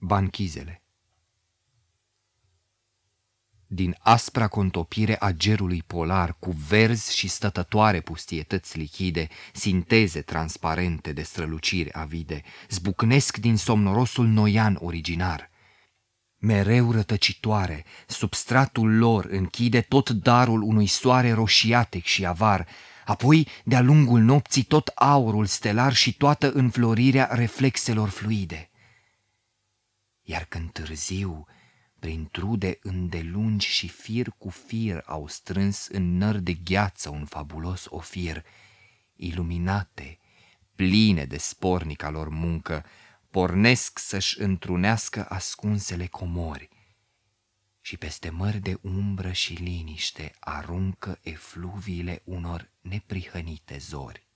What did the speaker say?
Banchizele Din aspra contopire a gerului polar, cu verzi și stătătoare pustietăți lichide, sinteze transparente de străluciri avide, zbucnesc din somnorosul noian originar. Mereu rătăcitoare, substratul lor închide tot darul unui soare roșiatec și avar, apoi de-a lungul nopții tot aurul stelar și toată înflorirea reflexelor fluide iar când târziu, prin trude îndelungi și fir cu fir au strâns în năr de gheață un fabulos ofir, iluminate, pline de spornica lor muncă, pornesc să-și întrunească ascunsele comori și peste mări de umbră și liniște aruncă efluviile unor neprihănite zori.